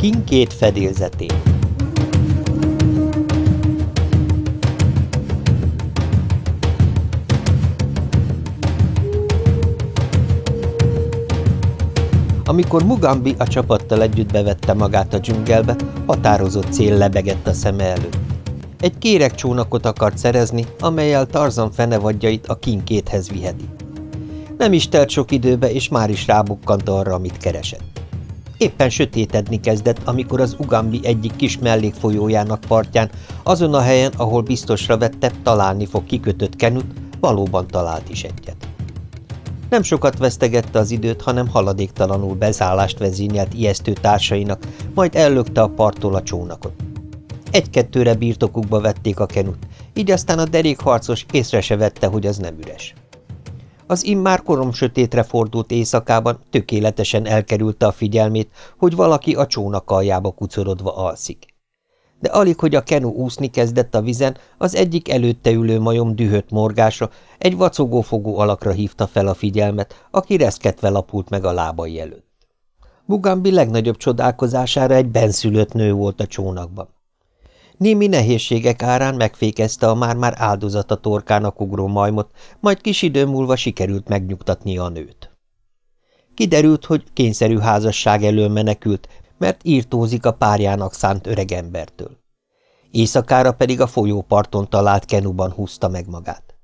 A King két fedélzetén Amikor Mugambi a csapattal együtt bevette magát a dzsungelbe, határozott cél lebegett a szeme előtt. Egy kéregcsónakot akart szerezni, amelyel Tarzan fenevadjait a kinkéthez viheti. Nem is telt sok időbe, és már is rábukkant arra, amit keresett. Éppen sötétedni kezdett, amikor az Ugambi egyik kis mellékfolyójának partján, azon a helyen, ahol biztosra vette, találni fog kikötött kenut, valóban talált is egyet. Nem sokat vesztegette az időt, hanem haladéktalanul bezállást vezényelt ijesztő társainak, majd ellökte a parttól a csónakot. Egy-kettőre birtokukba vették a kenut, így aztán a derékharcos észre se vette, hogy az nem üres. Az immár korom sötétre fordult éjszakában tökéletesen elkerülte a figyelmét, hogy valaki a csónak aljába kucorodva alszik. De alig, hogy a kenu úszni kezdett a vizen, az egyik előtte ülő majom dühött morgása egy vacogófogó alakra hívta fel a figyelmet, aki reszketve lapult meg a lábai előtt. Bugambi legnagyobb csodálkozására egy benszülött nő volt a csónakban. Némi nehézségek árán megfékezte a már-már áldozata torkának ugró majmot, majd kis idő múlva sikerült megnyugtatni a nőt. Kiderült, hogy kényszerű házasság elől menekült, mert írtózik a párjának szánt öregembertől. Éjszakára pedig a folyóparton talált kenuban húzta meg magát.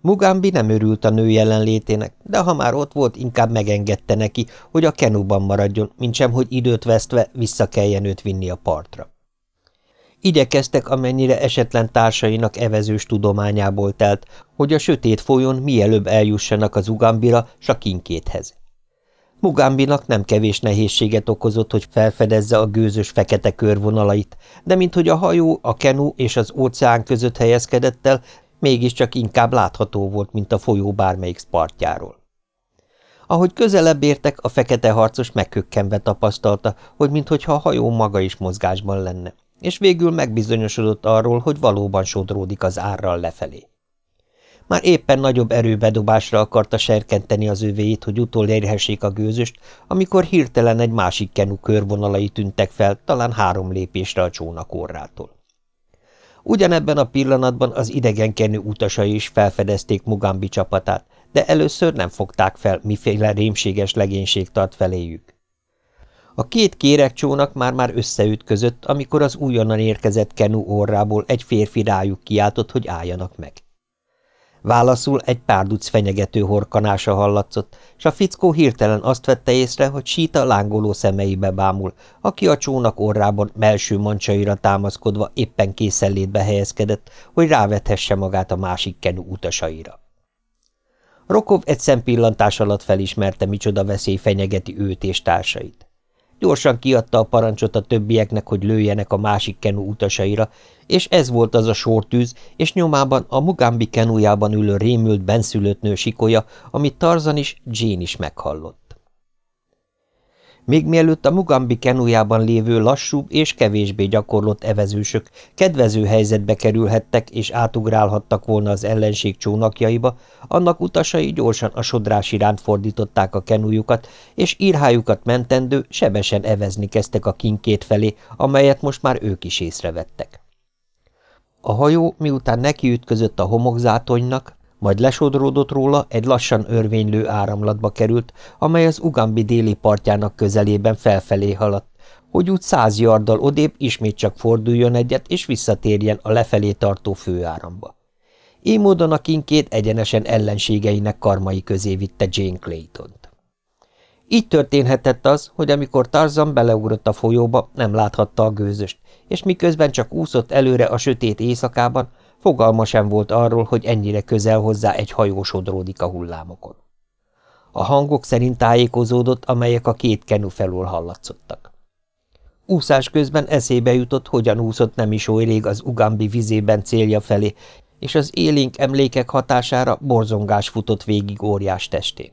Mugambi nem örült a nő jelenlétének, de ha már ott volt, inkább megengedte neki, hogy a kenuban maradjon, mintsem, hogy időt vesztve vissza kelljen őt vinni a partra. Igyekeztek, amennyire esetlen társainak evezős tudományából telt, hogy a sötét folyón mielőbb eljussanak az Ugambira, s a kinkéthez. Mugambinak nem kevés nehézséget okozott, hogy felfedezze a gőzös fekete körvonalait, de minthogy a hajó, a kenu és az óceán között helyezkedett el, mégiscsak inkább látható volt, mint a folyó bármelyik partjáról. Ahogy közelebb értek, a fekete harcos megkökkenve tapasztalta, hogy minthogyha a hajó maga is mozgásban lenne, és végül megbizonyosodott arról, hogy valóban sodródik az árral lefelé. Már éppen nagyobb erőbedobásra akarta serkenteni az övéit, hogy utolérhessék a gőzöst, amikor hirtelen egy másik kenu körvonalai tűntek fel, talán három lépésre a csónak orrától. Ugyanebben a pillanatban az idegenkenő utasai is felfedezték Mugambi csapatát, de először nem fogták fel, miféle rémséges legénység tart feléjük. A két kéregcsónak már-már összeütközött, amikor az újonnan érkezett kenu orrából egy férfi rájuk kiáltott, hogy álljanak meg. Válaszul egy párduc fenyegető horkanása hallatszott, s a fickó hirtelen azt vette észre, hogy síta lángoló szemeibe bámul, aki a csónak orrában melső mancsaira támaszkodva éppen készenlétbe helyezkedett, hogy rávethesse magát a másik kenu utasaira. Rokov egy szempillantás alatt felismerte, micsoda veszély fenyegeti őt és társait. Gyorsan kiadta a parancsot a többieknek, hogy lőjenek a másik kenu utasaira, és ez volt az a sortűz, és nyomában a Mugambi kenujában ülő rémült benszülött nő sikolya, amit Tarzan is, Jane is meghallott. Még mielőtt a Mugambi kenujában lévő lassúbb és kevésbé gyakorlott evezősök kedvező helyzetbe kerülhettek és átugrálhattak volna az ellenség csónakjaiba, annak utasai gyorsan a sodrás iránt fordították a kenujukat, és írhájukat mentendő sebesen evezni kezdtek a kinkét felé, amelyet most már ők is észrevettek. A hajó, miután nekiütközött a homokzátonynak, majd lesodródott róla, egy lassan örvénylő áramlatba került, amely az Ugambi déli partjának közelében felfelé haladt, hogy úgy száz yarddal odébb ismét csak forduljon egyet, és visszatérjen a lefelé tartó főáramba. Így módon a kinkét egyenesen ellenségeinek karmai közé vitte Jane Clayton-t. Így történhetett az, hogy amikor Tarzan beleugrott a folyóba, nem láthatta a gőzöst, és miközben csak úszott előre a sötét éjszakában, Fogalma sem volt arról, hogy ennyire közel hozzá egy hajó sodródik a hullámokon. A hangok szerint tájékozódott, amelyek a két kenu felül hallatszottak. Úszás közben eszébe jutott, hogyan úszott nem is oly rég az Ugambi vizében célja felé, és az élénk emlékek hatására borzongás futott végig óriás testén.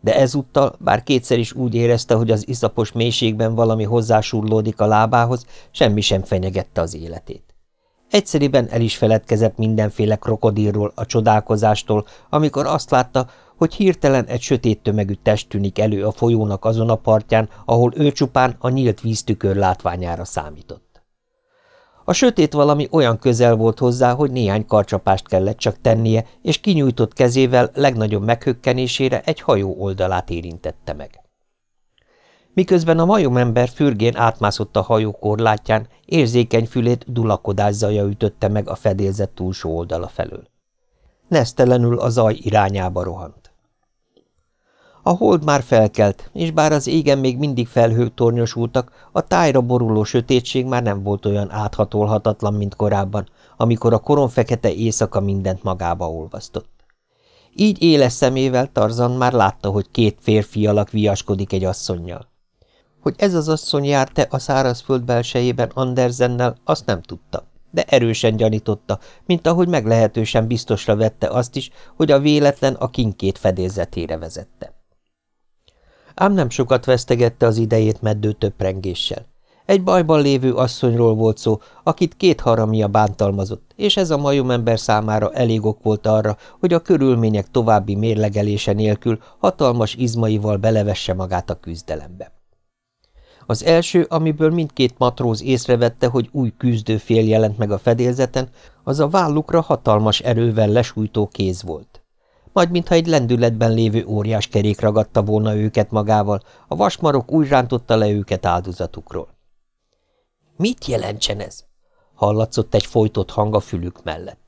De ezúttal, bár kétszer is úgy érezte, hogy az iszapos mélységben valami hozzásurlódik a lábához, semmi sem fenyegette az életét. Egyszeriben el is feledkezett mindenféle krokodilról, a csodálkozástól, amikor azt látta, hogy hirtelen egy sötét tömegű test tűnik elő a folyónak azon a partján, ahol ő csupán a nyílt víztükör látványára számított. A sötét valami olyan közel volt hozzá, hogy néhány karcsapást kellett csak tennie, és kinyújtott kezével legnagyobb meghökkenésére egy hajó oldalát érintette meg. Miközben a majomember fürgén átmászott a hajó korlátján, érzékeny fülét dulakodás zaja ütötte meg a fedélzet túlsó oldala felől. Nesztelenül a zaj irányába rohant. A hold már felkelt, és bár az égen még mindig felhők tornyosultak, a tájra boruló sötétség már nem volt olyan áthatolhatatlan, mint korábban, amikor a koronfekete éjszaka mindent magába olvasztott. Így éles szemével Tarzan már látta, hogy két férfi alak viaskodik egy asszonnyal. Hogy ez az asszony járt-e a szárazföld belsejében Andersennel, azt nem tudta, de erősen gyanította, mint ahogy meglehetősen biztosra vette azt is, hogy a véletlen a kinkét fedélzetére vezette. Ám nem sokat vesztegette az idejét meddő töprengéssel. Egy bajban lévő asszonyról volt szó, akit két haramia bántalmazott, és ez a majomember számára elég ok volt arra, hogy a körülmények további mérlegelése nélkül hatalmas izmaival belevesse magát a küzdelembe. Az első, amiből mindkét matróz észrevette, hogy új küzdőfél jelent meg a fedélzeten, az a vállukra hatalmas erővel lesújtó kéz volt. Majd mintha egy lendületben lévő óriás kerék ragadta volna őket magával, a vasmarok úgy rántotta le őket áldozatukról. – Mit jelentsen ez? – hallatszott egy folytott hang a fülük mellett.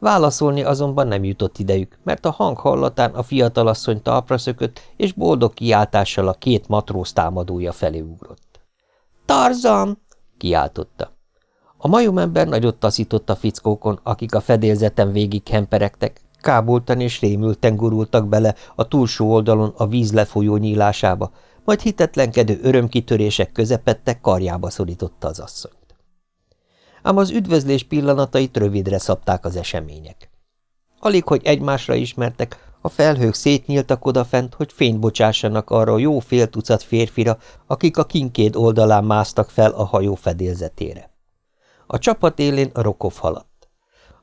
Válaszolni azonban nem jutott idejük, mert a hang hallatán a fiatalasszony talpra szökött, és boldog kiáltással a két matróz támadója felé ugrott. – Tarzan! – kiáltotta. A majomember nagyot taszított a fickókon, akik a fedélzeten végig hemperegtek, kábultan és rémülten gurultak bele a túlsó oldalon a víz lefolyó nyílásába, majd hitetlenkedő örömkitörések közepette karjába szorította az asszony ám az üdvözlés pillanatait rövidre szabták az események. Alig, hogy egymásra ismertek, a felhők szétnyíltak odafent, hogy fényt bocsássanak arra jó fél tucat férfira, akik a kinkéd oldalán másztak fel a hajó fedélzetére. A csapat élén a rokov haladt.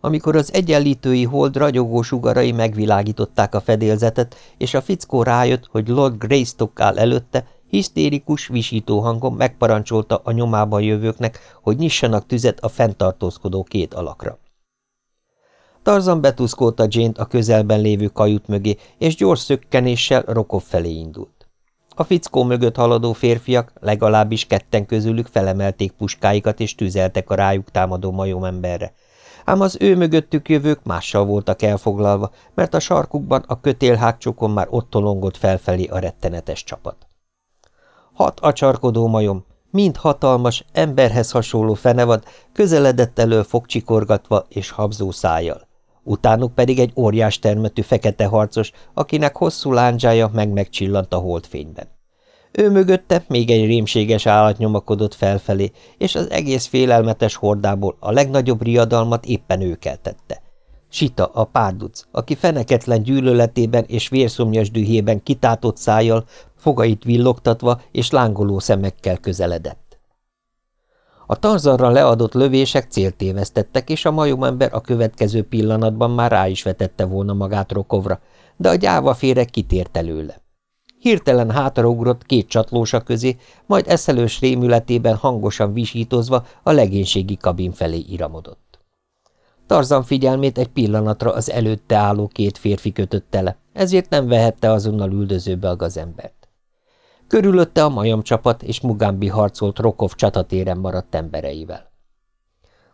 Amikor az egyenlítői hold ragyogó sugarai megvilágították a fedélzetet, és a fickó rájött, hogy Lord Greystock áll előtte, Hisztérikus, visító hangon megparancsolta a nyomában jövőknek, hogy nyissanak tüzet a fenntartózkodó két alakra. Tarzan betuszkolta Jane-t a közelben lévő kajut mögé, és gyors szökkenéssel Rokov felé indult. A fickó mögött haladó férfiak, legalábbis ketten közülük felemelték puskáikat és tüzeltek a rájuk támadó majomemberre. Ám az ő mögöttük jövők mással voltak elfoglalva, mert a sarkukban a kötélhágcsokon már ott tolongott felfelé a rettenetes csapat. Hat acsarkodó majom, mind hatalmas, emberhez hasonló fenevad, közeledett elő fogcsikorgatva és habzó szájjal. Utánuk pedig egy óriás termetű fekete harcos, akinek hosszú lándzsája meg-megcsillant a holdfényben. Ő mögötte még egy rémséges állat nyomakodott felfelé, és az egész félelmetes hordából a legnagyobb riadalmat éppen ő keltette. Sita, a párduc, aki feneketlen gyűlöletében és vérszomjas dühében kitátott szájjal, fogait villogtatva és lángoló szemekkel közeledett. A tarzarra leadott lövések célt tévesztettek, és a majomember a következő pillanatban már rá is vetette volna magát Rokovra, de a gyáva féreg kitért előle. Hirtelen hátraugrott két csatlósa közé, majd eszelős rémületében hangosan visítozva a legénységi kabin felé iramodott. Tarzan figyelmét egy pillanatra az előtte álló két férfi kötötte le, ezért nem vehette azonnal üldözőbe a gazembert. Körülötte a majomcsapat és Mugambi harcolt Rokov csatatéren maradt embereivel.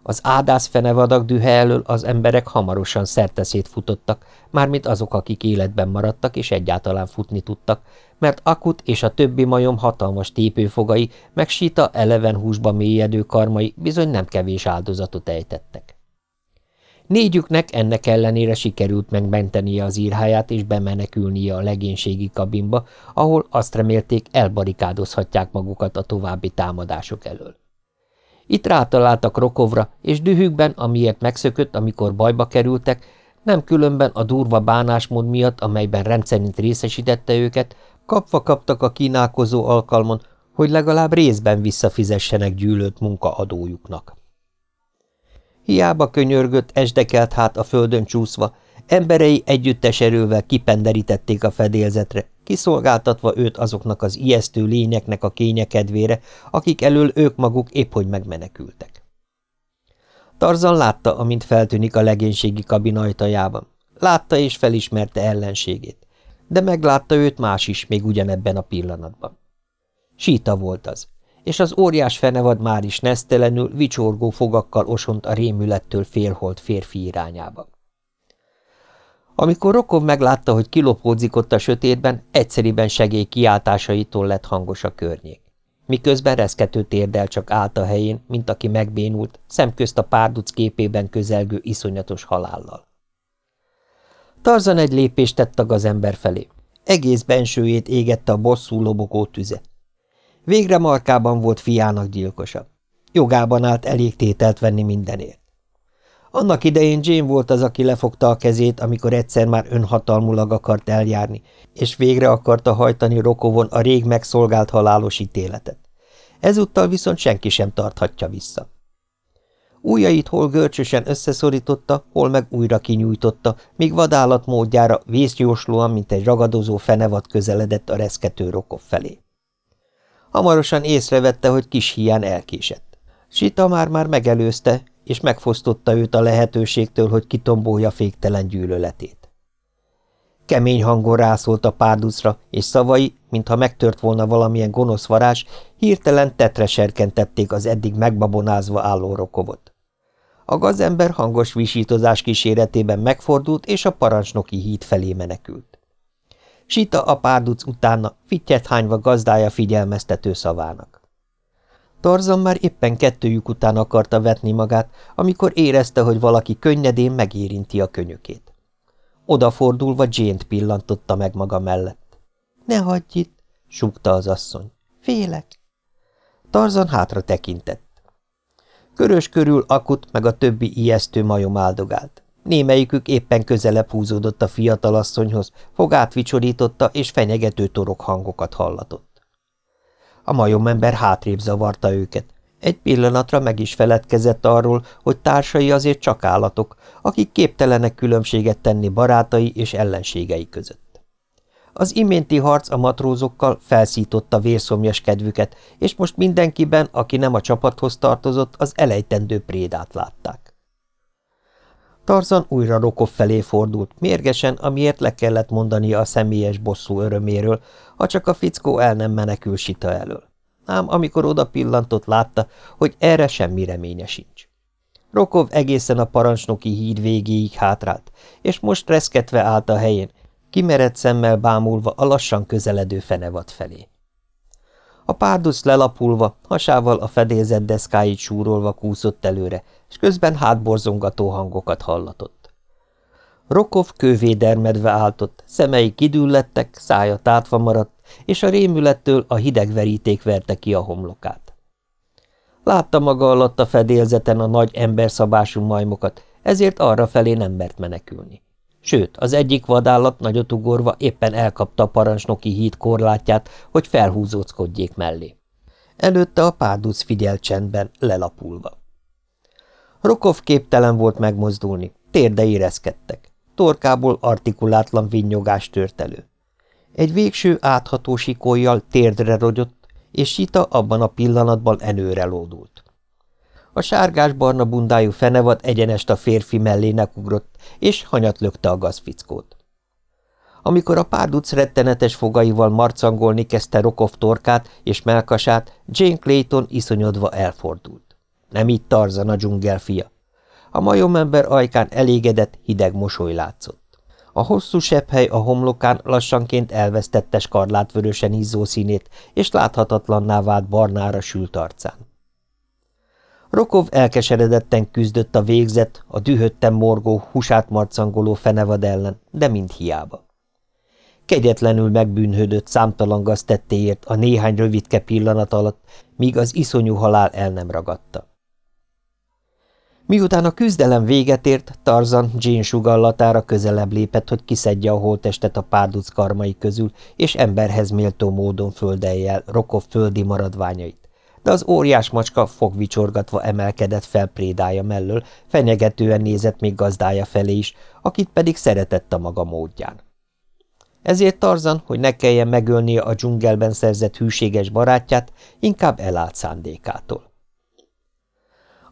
Az ádász fenevadak dühe elől az emberek hamarosan szerteszét futottak, mármint azok, akik életben maradtak és egyáltalán futni tudtak, mert Akut és a többi majom hatalmas tépőfogai, meg Sita eleven húsba mélyedő karmai bizony nem kevés áldozatot ejtettek. Négyüknek ennek ellenére sikerült megmentenie az írháját és bemenekülnie a legénységi kabinba, ahol azt remélték elbarikádozhatják magukat a további támadások elől. Itt rátaláltak Rokovra, és dühükben, amiért megszökött, amikor bajba kerültek, nem különben a durva bánásmód miatt, amelyben rendszerint részesítette őket, kapva kaptak a kínálkozó alkalmon, hogy legalább részben visszafizessenek gyűlölt munkaadójuknak. Hiába könyörgött, esdekelt hát a földön csúszva, Emberei együttes erővel kipenderítették a fedélzetre, kiszolgáltatva őt azoknak az ijesztő lényeknek a kényekedvére, akik elől ők maguk épp hogy megmenekültek. Tarzan látta, amint feltűnik a legénységi kabin ajtajában. Látta és felismerte ellenségét, de meglátta őt más is még ugyanebben a pillanatban. Síta volt az, és az óriás fenevad már is nesztelenül, vicsorgó fogakkal osont a rémülettől félholt férfi irányába. Amikor Rokov meglátta, hogy kilopódzik ott a sötétben, egyszeriben segély kiáltásaitól lett hangos a környék. Miközben reszkető térdel csak állt a helyén, mint aki megbénult, szemközt a párduc képében közelgő iszonyatos halállal. Tarzan egy lépést tett a gazember felé. Egész bensőjét égette a bosszú lobogó tüze. Végre markában volt fiának gyilkosa. Jogában állt elég tételt venni mindenért. Annak idején Jane volt az, aki lefogta a kezét, amikor egyszer már önhatalmulag akart eljárni, és végre akarta hajtani Rokovon a rég megszolgált halálos ítéletet. Ezúttal viszont senki sem tarthatja vissza. Újait hol görcsösen összeszorította, hol meg újra kinyújtotta, míg vadállat módjára vészjóslóan, mint egy ragadozó fenevad közeledett a reszkető Rokov felé. Hamarosan észrevette, hogy kis hián elkésett. Sita már-már megelőzte, és megfosztotta őt a lehetőségtől, hogy kitombolja féktelen gyűlöletét. Kemény hangon rászólt a párducra, és szavai, mintha megtört volna valamilyen gonosz varázs, hirtelen tetre serkentették az eddig megbabonázva álló rokovot. A gazember hangos visítozás kíséretében megfordult, és a parancsnoki híd felé menekült. Sita a párduc utána, fittyet hányva gazdája figyelmeztető szavának. Tarzan már éppen kettőjük után akarta vetni magát, amikor érezte, hogy valaki könnyedén megérinti a könyökét. Odafordulva Jane-t pillantotta meg maga mellett. – Ne hagyj itt! – súgta az asszony. – Félek! Tarzan hátra tekintett. Körös körül akut, meg a többi ijesztő majom áldogált. Némelyikük éppen közelebb húzódott a fiatalasszonyhoz, fogát vicsorította, és fenyegető torok hangokat hallatott. A majomember hátrébb zavarta őket. Egy pillanatra meg is feledkezett arról, hogy társai azért csak állatok, akik képtelenek különbséget tenni barátai és ellenségei között. Az iménti harc a matrózokkal felszította vérszomjas kedvüket, és most mindenkiben, aki nem a csapathoz tartozott, az elejtendő prédát látták. Tarzan újra Rokov felé fordult, mérgesen, amiért le kellett mondania a személyes bosszú öröméről, ha csak a fickó el nem menekül sita elől. Ám amikor oda pillantott, látta, hogy erre semmi reménye sincs. Rokov egészen a parancsnoki híd végéig hátrált, és most reszketve állt a helyén, kimerett szemmel bámulva a lassan közeledő fenevad felé. A párduc lelapulva, hasával a fedélzett deszkáit súrolva kúszott előre, és közben hátborzongató hangokat hallatott. Rokov kővédermedve áltott, szemei kidüllettek, szája tátva maradt, és a rémülettől a hideg veríték verte ki a homlokát. Látta maga alatt a fedélzeten a nagy emberszabású majmokat, ezért arra felé nem mert menekülni. Sőt, az egyik vadállat nagyot ugorva éppen elkapta a parancsnoki híd korlátját, hogy felhúzóckodjék mellé. Előtte a párduc figyelt csendben, lelapulva. Rokov képtelen volt megmozdulni, térdei reszkedtek. Torkából artikulátlan vinnyogás tört elő. Egy végső átható sikolyjal térdre rogyott, és Sita abban a pillanatban előre lódult. A sárgás-barna bundájú fenevad egyenest a férfi mellének ugrott, és hanyat lökte a gazfickót. Amikor a párduc rettenetes fogaival marcangolni kezdte Rokov torkát és melkasát, Jane Clayton iszonyodva elfordult. Nem így Tarzan a dzsungel fia. A majomember ajkán elégedett, hideg mosoly látszott. A hosszú sepphely a homlokán lassanként elvesztette skarlátvörösen izzó színét, és láthatatlanná vált barnára sült arcán. Rokov elkeseredetten küzdött a végzett, a dühötten morgó, husát marcangoló fenevad ellen, de mind hiába. Kegyetlenül megbűnhődött számtalan gaztettéért a néhány rövidke pillanat alatt, míg az iszonyú halál el nem ragadta. Miután a küzdelem véget ért, Tarzan Jane sugallatára közelebb lépett, hogy kiszedje a holtestet a párduc karmai közül, és emberhez méltó módon földeljel Rokov földi maradványait. De az óriás macska fogvicsorgatva emelkedett fel prédája mellől, fenyegetően nézett még gazdája felé is, akit pedig szeretett a maga módján. Ezért Tarzan, hogy ne kelljen megölnie a dzsungelben szerzett hűséges barátját, inkább elállt szándékától.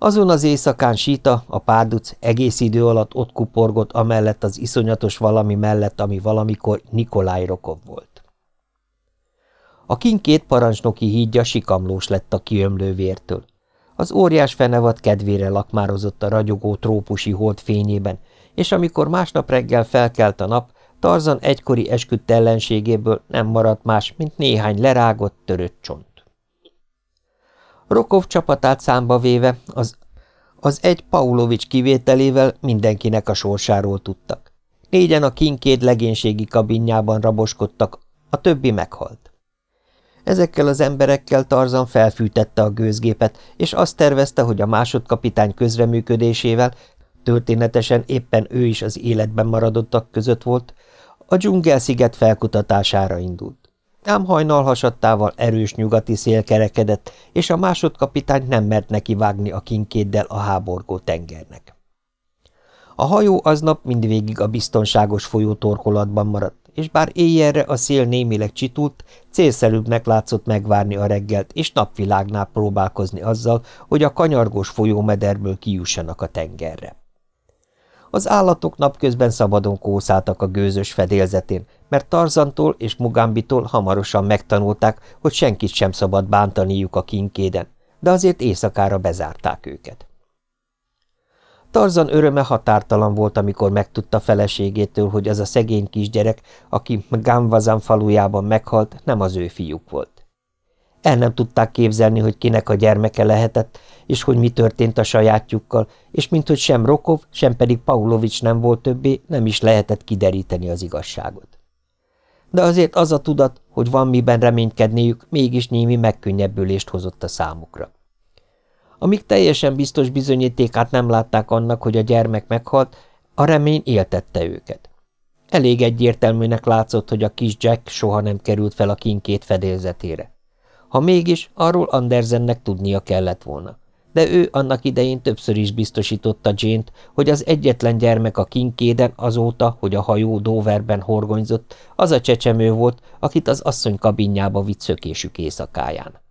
Azon az éjszakán síta, a párduc egész idő alatt ott kuporgott amellett az iszonyatos valami mellett, ami valamikor Nikolaj Rokov volt. A kinkét parancsnoki hídja sikamlós lett a kiömlő vértől. Az óriás fenevad kedvére lakmározott a ragyogó trópusi hold fényében, és amikor másnap reggel felkelt a nap, Tarzan egykori esküdt ellenségéből nem maradt más, mint néhány lerágott, törött csont. Rokov csapatát számba véve az, az egy Paulovics kivételével mindenkinek a sorsáról tudtak. Négyen a kinkéd legénységi kabinjában raboskodtak, a többi meghalt. Ezekkel az emberekkel Tarzan felfűtette a gőzgépet, és azt tervezte, hogy a másodkapitány közreműködésével, történetesen éppen ő is az életben maradottak között volt, a dzsungelsziget felkutatására indult. Ám hajnal hasadtával erős nyugati szél kerekedett, és a másodkapitány nem mert neki vágni a kinkéddel a háborgó tengernek. A hajó aznap mindvégig a biztonságos folyó torkolatban maradt, és bár éjjelre a szél némileg csitult, célszerűbbnek látszott megvárni a reggelt, és napvilágnál próbálkozni azzal, hogy a kanyargós folyómederből kijussanak a tengerre. Az állatok napközben szabadon kószáltak a gőzös fedélzetén, mert Tarzantól és Mugambitól hamarosan megtanulták, hogy senkit sem szabad bántaniuk a kinkéden, de azért éjszakára bezárták őket. Tarzan öröme határtalan volt, amikor megtudta feleségétől, hogy az a szegény kisgyerek, aki Gamvazan falujában meghalt, nem az ő fiúk volt. El nem tudták képzelni, hogy kinek a gyermeke lehetett, és hogy mi történt a sajátjukkal, és minthogy sem Rokov, sem pedig Paulovics nem volt többé, nem is lehetett kideríteni az igazságot. De azért az a tudat, hogy van miben reménykedniük, mégis némi megkönnyebbülést hozott a számukra. Amíg teljesen biztos bizonyítékát nem látták annak, hogy a gyermek meghalt, a remény éltette őket. Elég egyértelműnek látszott, hogy a kis Jack soha nem került fel a kinkét fedélzetére. Ha mégis, arról Andersennek tudnia kellett volna. De ő annak idején többször is biztosította Jane-t, hogy az egyetlen gyermek a kinkéden azóta, hogy a hajó Doverben horgonyzott, az a csecsemő volt, akit az asszony kabinjába vitt szökésük éjszakáján.